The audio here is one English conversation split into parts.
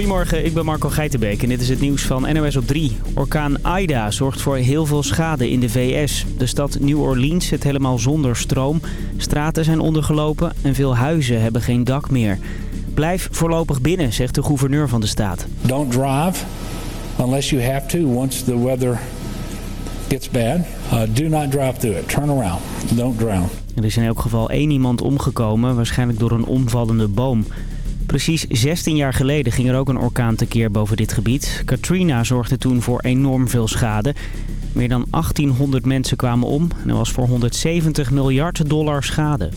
Goedemorgen, ik ben Marco Geitenbeek en dit is het nieuws van NOS op 3. Orkaan Ida zorgt voor heel veel schade in de VS. De stad New Orleans zit helemaal zonder stroom. Straten zijn ondergelopen en veel huizen hebben geen dak meer. Blijf voorlopig binnen, zegt de gouverneur van de staat. Don't drive unless you have to once the weather gets bad. Uh, do not drive through it. Turn around. Don't drown. Er is in elk geval één iemand omgekomen, waarschijnlijk door een omvallende boom. Precies 16 jaar geleden ging er ook een orkaan tekeer boven dit gebied. Katrina zorgde toen voor enorm veel schade. Meer dan 1800 mensen kwamen om en er was voor 170 miljard dollar schade.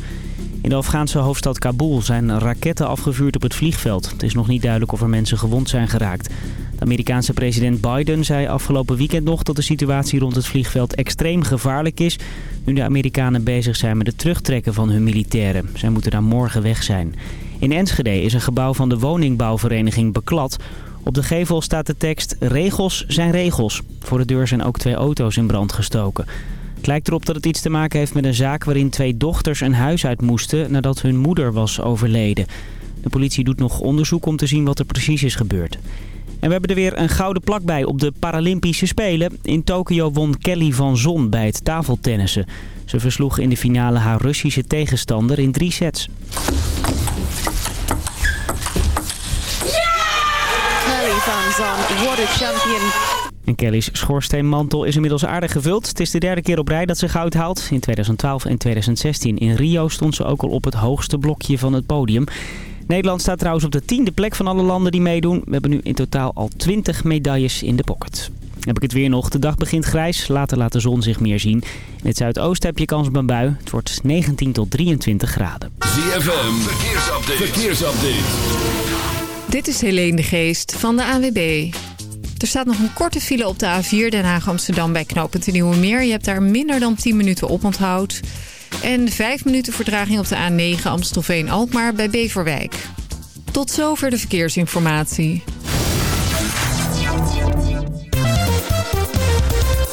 In de Afghaanse hoofdstad Kabul zijn raketten afgevuurd op het vliegveld. Het is nog niet duidelijk of er mensen gewond zijn geraakt. De Amerikaanse president Biden zei afgelopen weekend nog dat de situatie rond het vliegveld extreem gevaarlijk is... nu de Amerikanen bezig zijn met het terugtrekken van hun militairen. Zij moeten daar morgen weg zijn. In Enschede is een gebouw van de woningbouwvereniging beklad. Op de gevel staat de tekst regels zijn regels. Voor de deur zijn ook twee auto's in brand gestoken. Het lijkt erop dat het iets te maken heeft met een zaak waarin twee dochters een huis uit moesten nadat hun moeder was overleden. De politie doet nog onderzoek om te zien wat er precies is gebeurd. En we hebben er weer een gouden plak bij op de Paralympische Spelen. In Tokio won Kelly van Zon bij het tafeltennissen. Ze versloeg in de finale haar Russische tegenstander in drie sets. Kelly van what a champion. En Kelly's schoorsteenmantel is inmiddels aardig gevuld. Het is de derde keer op rij dat ze goud haalt. In 2012 en 2016 in Rio stond ze ook al op het hoogste blokje van het podium. Nederland staat trouwens op de tiende plek van alle landen die meedoen. We hebben nu in totaal al 20 medailles in de pocket. Heb ik het weer nog. De dag begint grijs. Later laat de zon zich meer zien. In het zuidoosten heb je kans op een bui. Het wordt 19 tot 23 graden. ZFM, verkeersupdate. verkeersupdate. Dit is Helene de Geest van de AWB. Er staat nog een korte file op de A4 Den Haag-Amsterdam bij knooppunt Nieuwe Meer. Je hebt daar minder dan 10 minuten op onthoud. En 5 minuten vertraging op de A9 Amstelveen-Alkmaar bij Beverwijk. Tot zover de verkeersinformatie.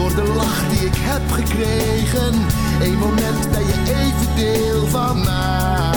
Door de lach die ik heb gekregen, een moment ben je even deel van mij.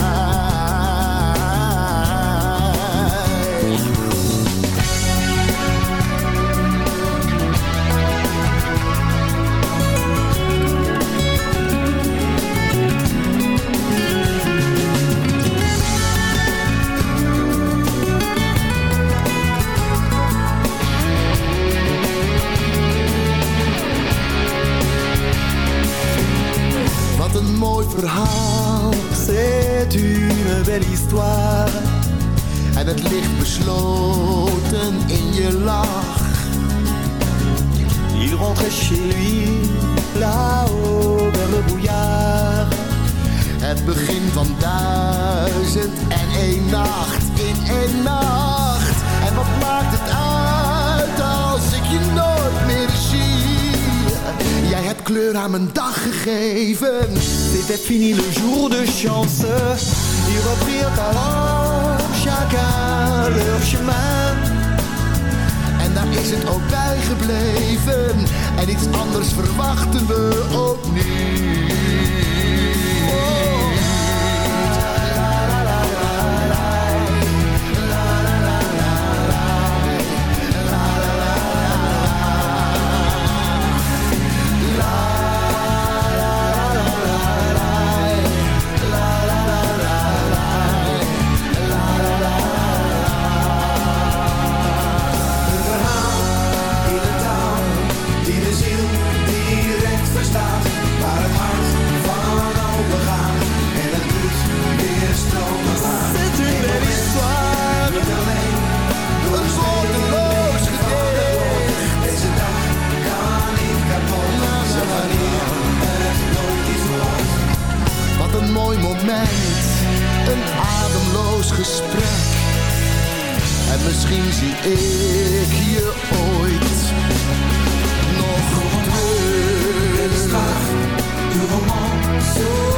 het begin van duizend en één nacht in één nacht. En wat maakt het uit als ik je nooit meer zie? Jij hebt kleur aan mijn dag gegeven. Dit heeft fini le jour de chance. Hier op vier alors chacun leur chemin. En daar is het ook bij gebleven. En iets anders verwachten we opnieuw. mij niet een ademloos gesprek. En misschien zie ik je ooit nog terug. Du roman,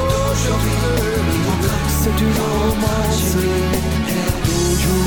d'aujourd'hui, c'est du roman, d'aujourd'hui.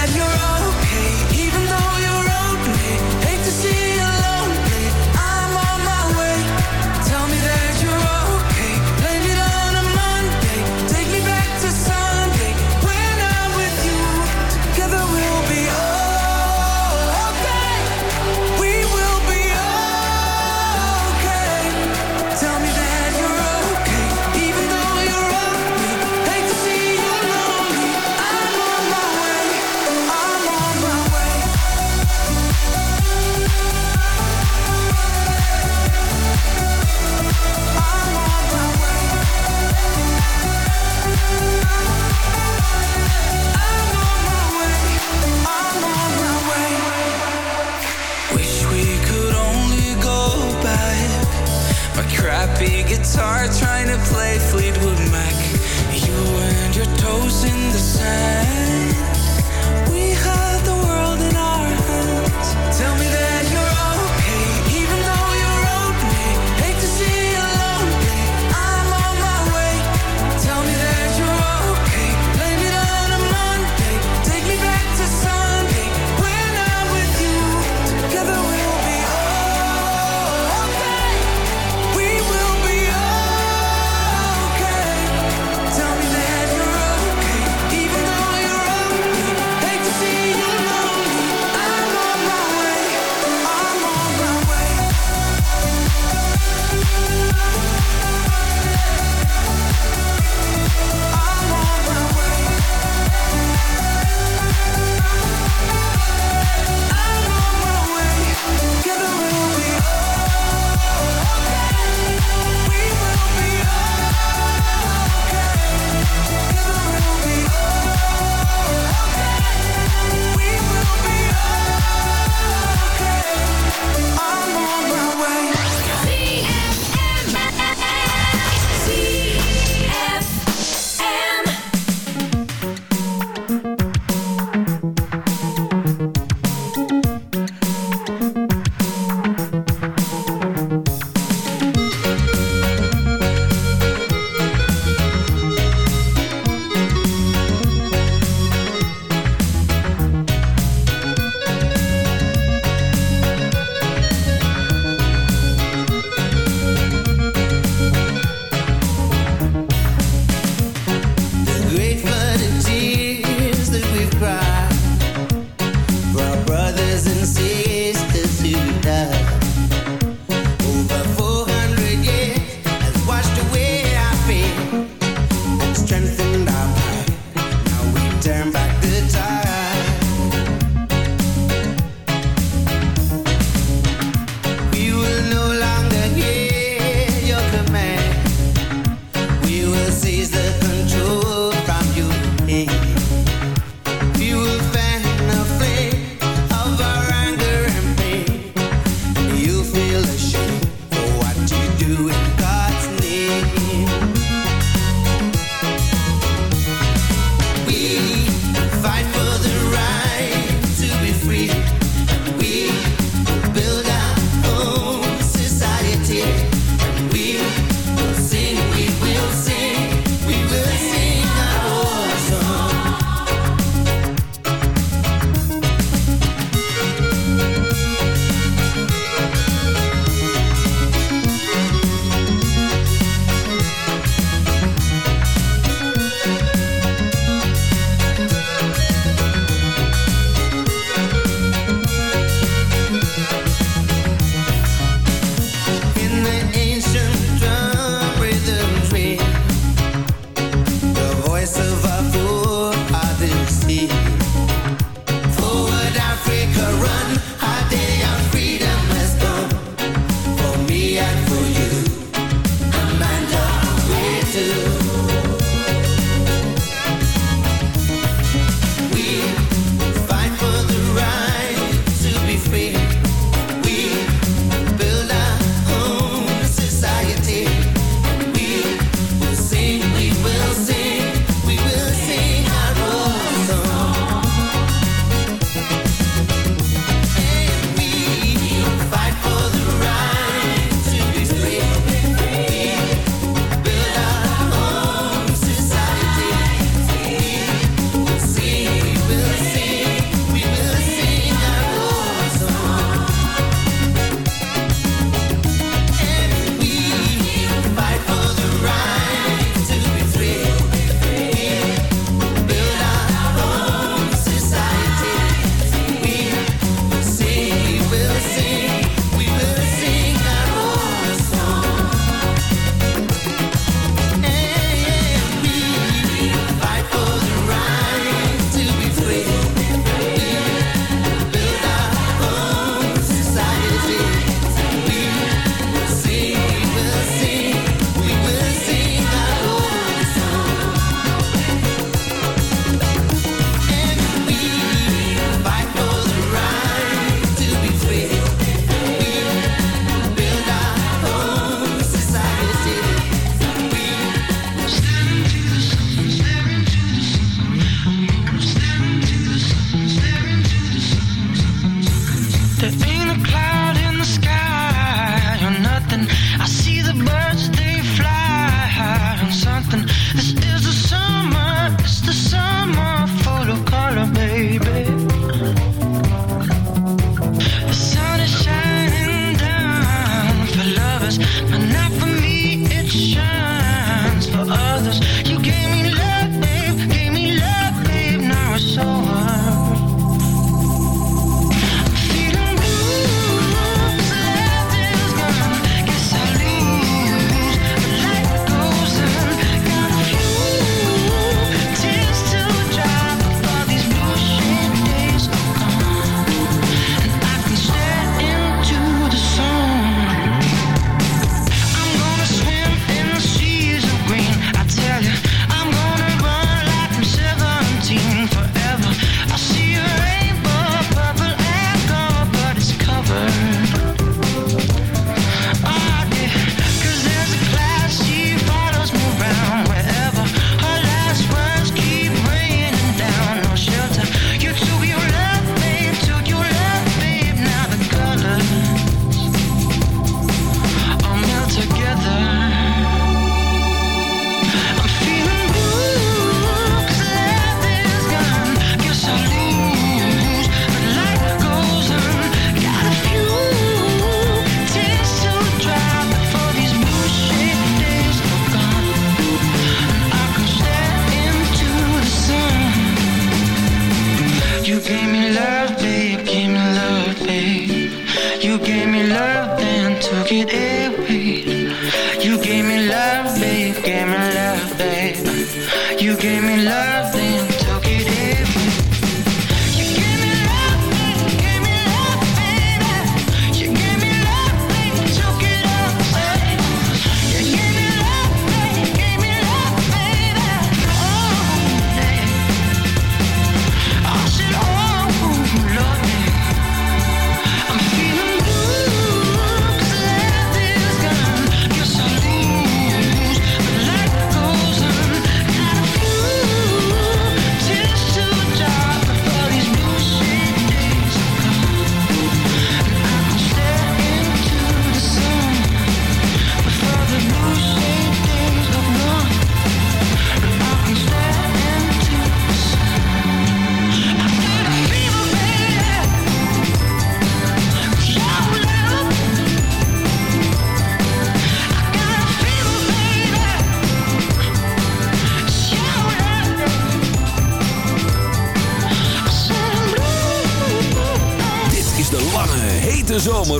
your toes in the sand.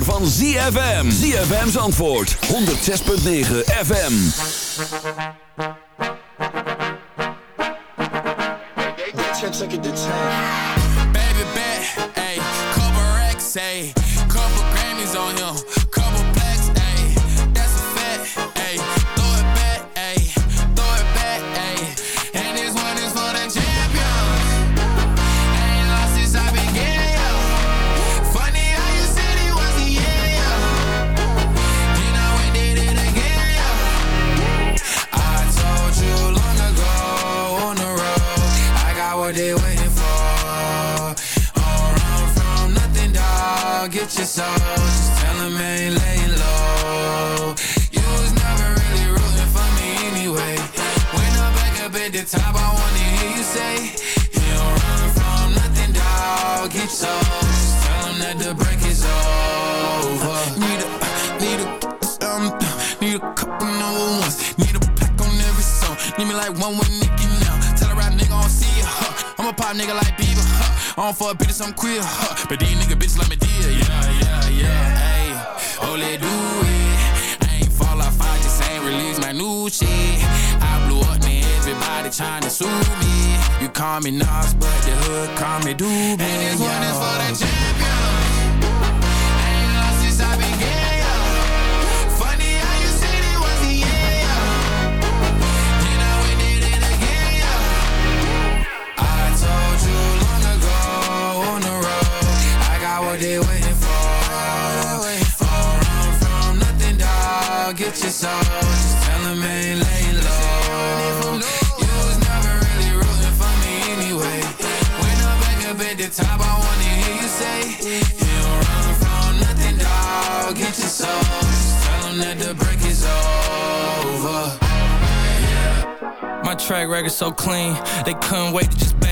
Zomer van ZFM. ZFM's antwoord, 106.9 FM. Baby bet, ayy, couple racks, ayy, nigga like Bieber, huh. I don't fuck bitches, I'm queer, huh. But these nigga bitches like me dear, yeah, yeah, yeah. Ayy, oh, let do it. I ain't fall off, I just ain't release my new shit. I blew up, man, everybody tryna sue me. You call me Nas, but the hood call me Doobie. And this one is for the champion. Get your soul. Just tell 'em ain't laying low. You was never really rooting for me anyway. When I'm back up at the top, I wanna hear you say, You don't run from nothing, dog. Get your soul. Just tell 'em that the break is over. My track record so clean, they couldn't wait to just. I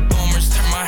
Turn my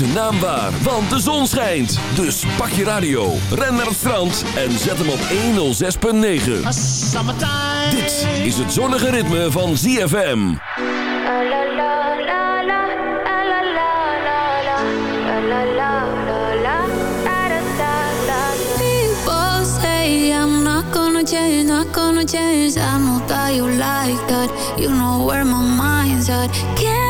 zijn naam waar, want de zon schijnt. Dus pak je radio, ren naar het strand en zet hem op 106.9. Summertime. Dit is het zonnige ritme van ZFM. People say I'm not gonna change, not gonna change. I know that you like that. You know where my mind's at. Can't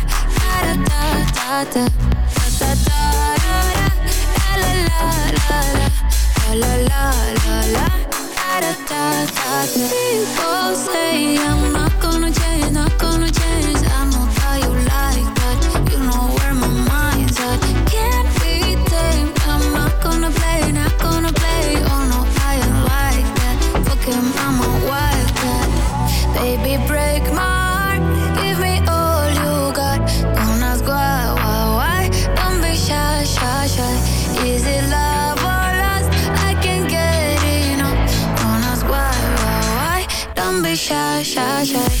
praten. yeah, yeah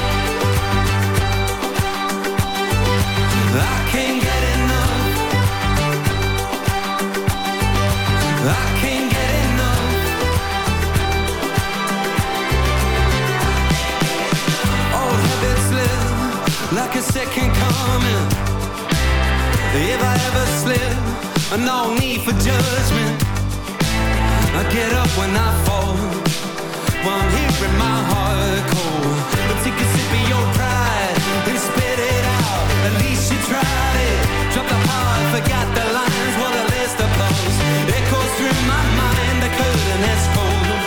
like a second coming. If I ever slip, no need for judgment. I get up when I fall One here in my heart cold. But take a sip of your pride And spit it out. At least you tried it. Drop the heart, forgot the lines What a list of blows Echoes through my mind The curtain has fallen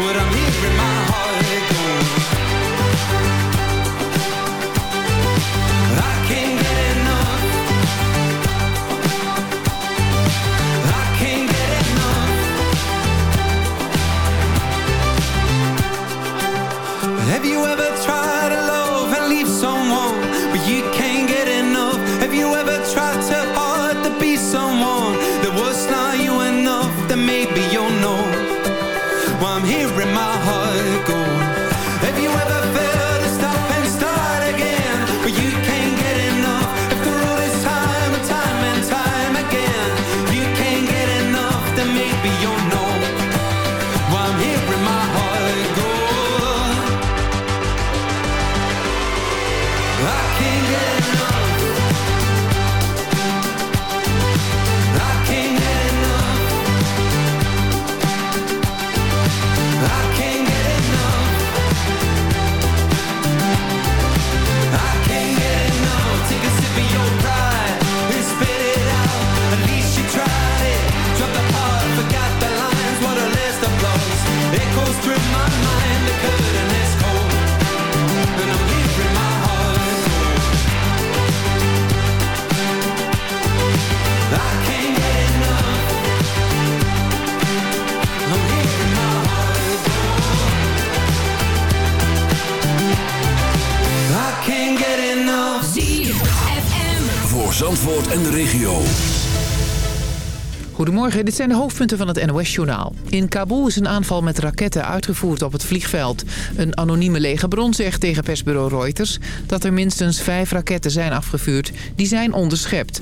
What I'm here in my heart cold. Goedemorgen, dit zijn de hoofdpunten van het NOS-journaal. In Kabul is een aanval met raketten uitgevoerd op het vliegveld. Een anonieme legerbron zegt tegen persbureau Reuters... dat er minstens vijf raketten zijn afgevuurd. Die zijn onderschept.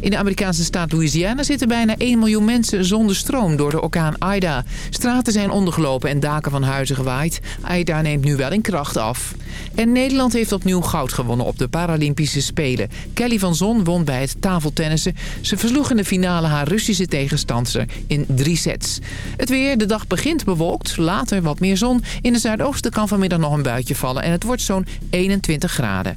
In de Amerikaanse staat Louisiana zitten bijna 1 miljoen mensen zonder stroom door de orkaan Ida. Straten zijn ondergelopen en daken van huizen gewaaid. Ida neemt nu wel in kracht af. En Nederland heeft opnieuw goud gewonnen op de Paralympische Spelen. Kelly van Zon won bij het tafeltennissen. Ze versloeg in de finale haar Russische tegenstander in drie sets. Het weer, de dag begint bewolkt, later wat meer zon. In het zuidoosten kan vanmiddag nog een buitje vallen en het wordt zo'n 21 graden.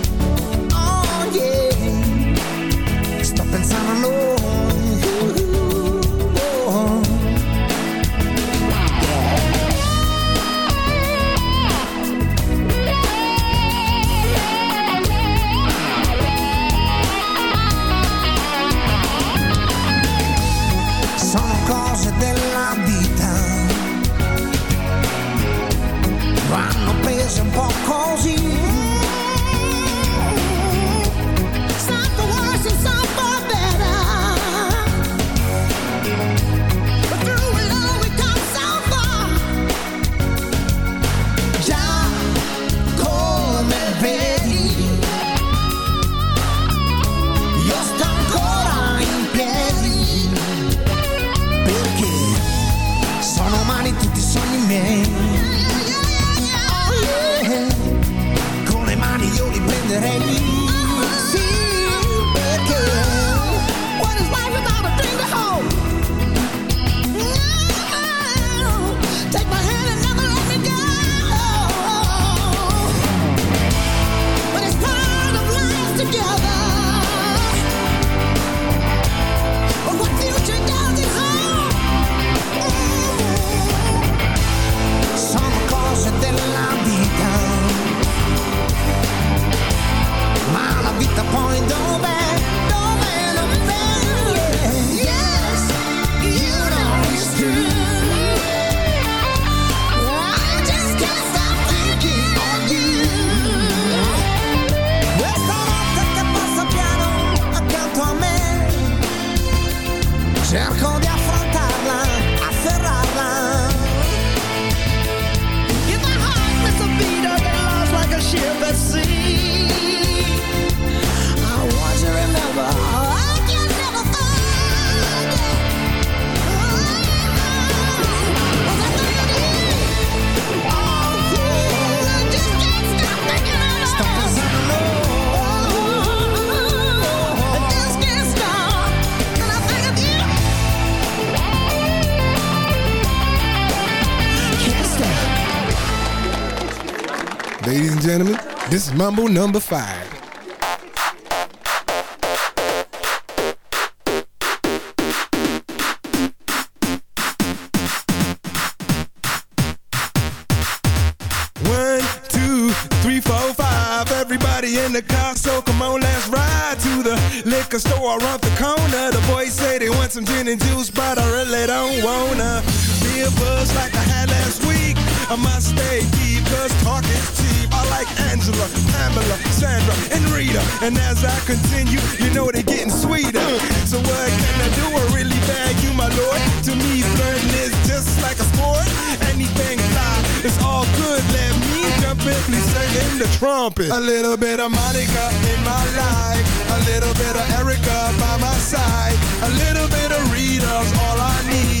Mambo number five. And as I continue, you know they're getting sweeter. So what can I do? I really bag you, my lord. To me, flirting is just like a sport. Anything fly, it's all good. Let me jump in, please sing in the trumpet. A little bit of Monica in my life. A little bit of Erica by my side. A little bit of Rita's all I need.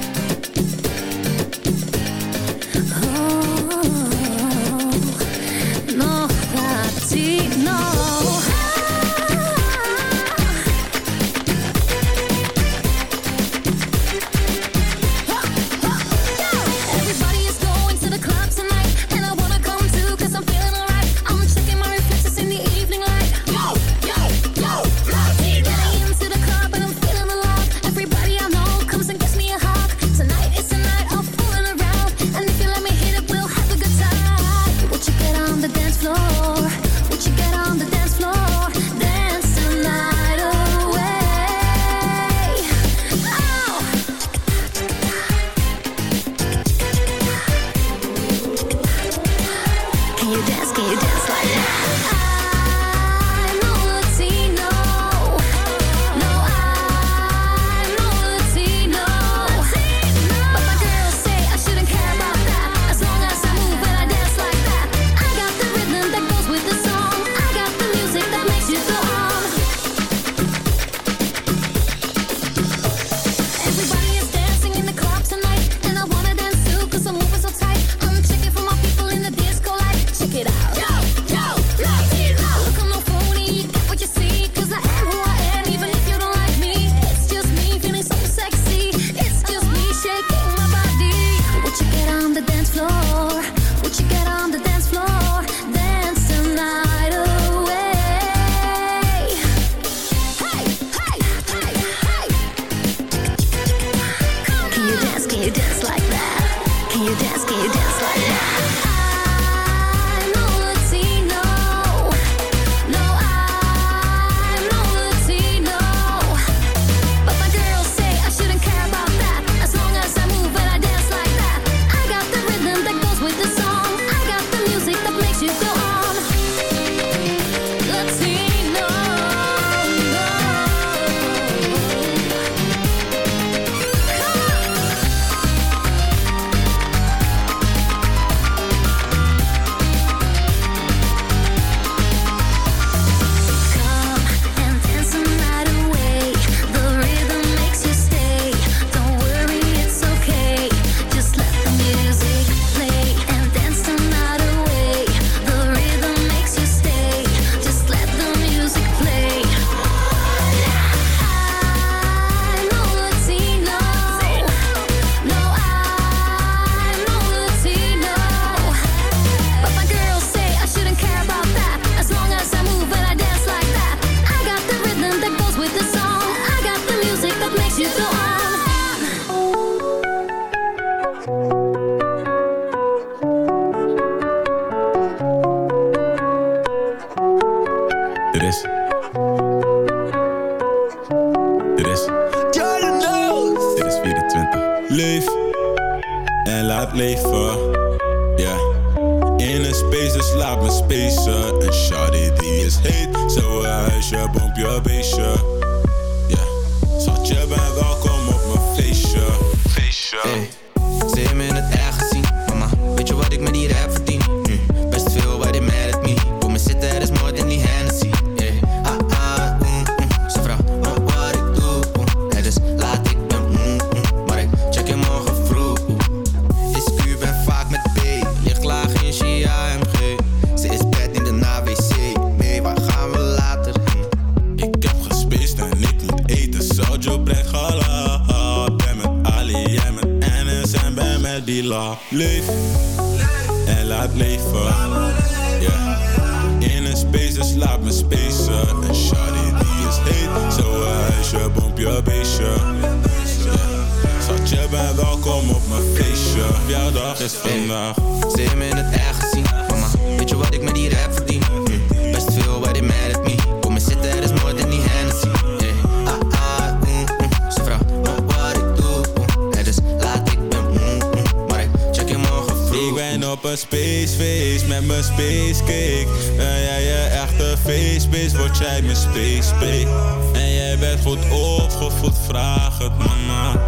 opvoed, vraag het mama.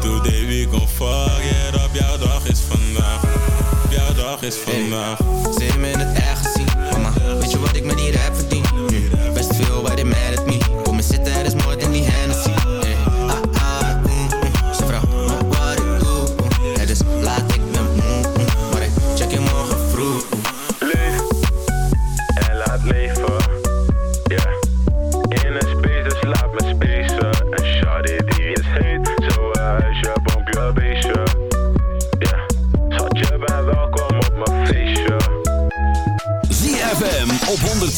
Today we go fuck it op jouw dag is vandaag. Op jouw dag is vandaag. Hey, ze me in het echt gezien, mama. Weet je wat ik met die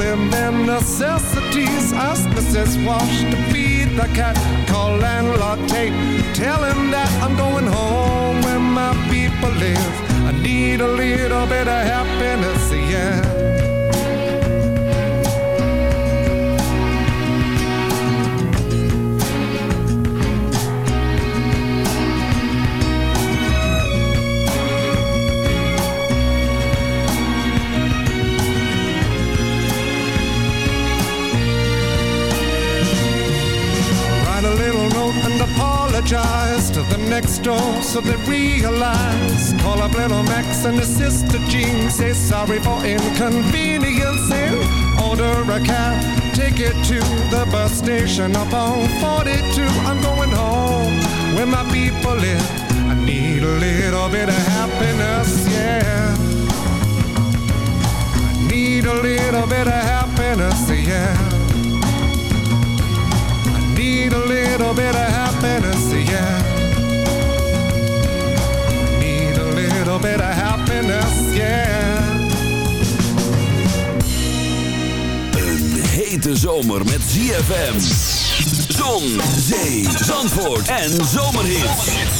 Only bare necessities. Ask Mrs. Walsh to feed the cat. Call landlord Tate. Tell him that I'm going home where my people live. I need a little bit of happiness, yeah. Door so they realize. Call up little Max and his sister Jean. Say sorry for inconvenience and order a cab. Take it to the bus station up on 42. I'm going home where my people live. I need a little bit of happiness, yeah. I need a little bit of happiness, yeah. I need a little bit of happiness, yeah. Happiness, yeah. Een hete zomer met ZFM. Zon, zee, zandvoort en zomerhits.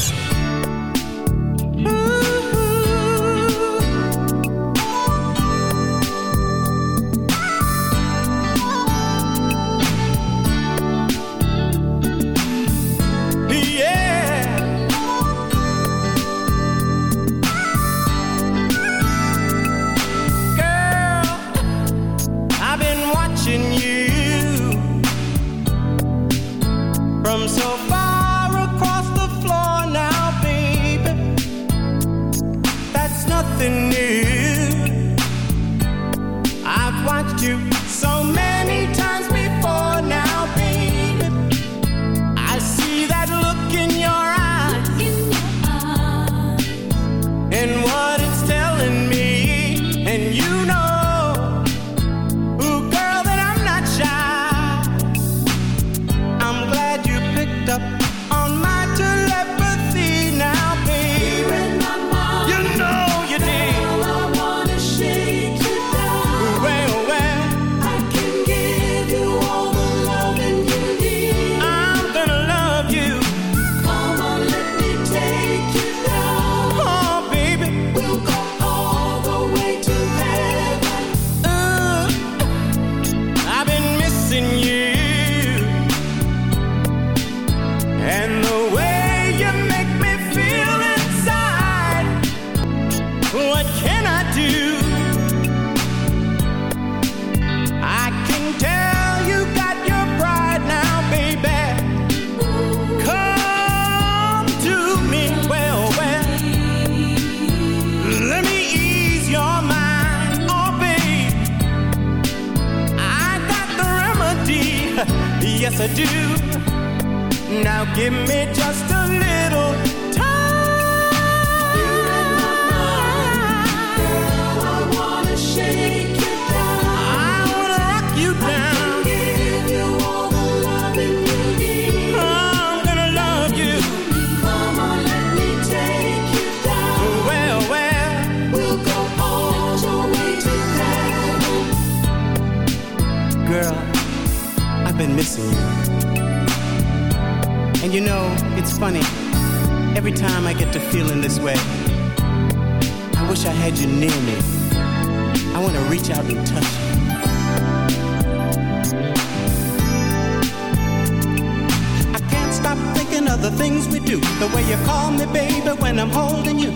do. The way you call me, baby, when I'm holding you.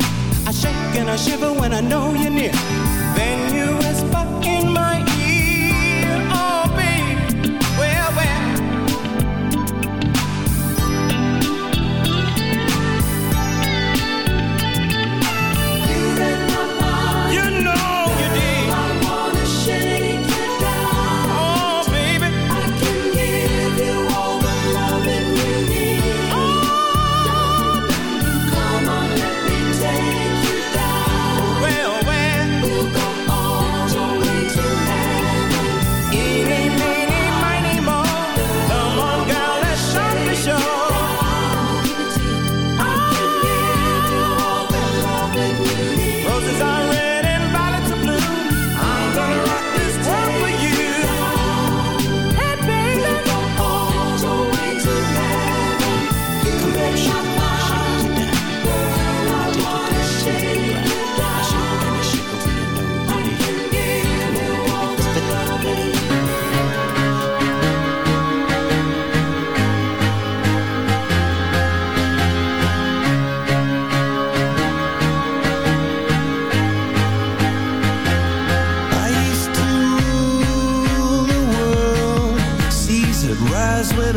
I shake and I shiver when I know you're near. Then you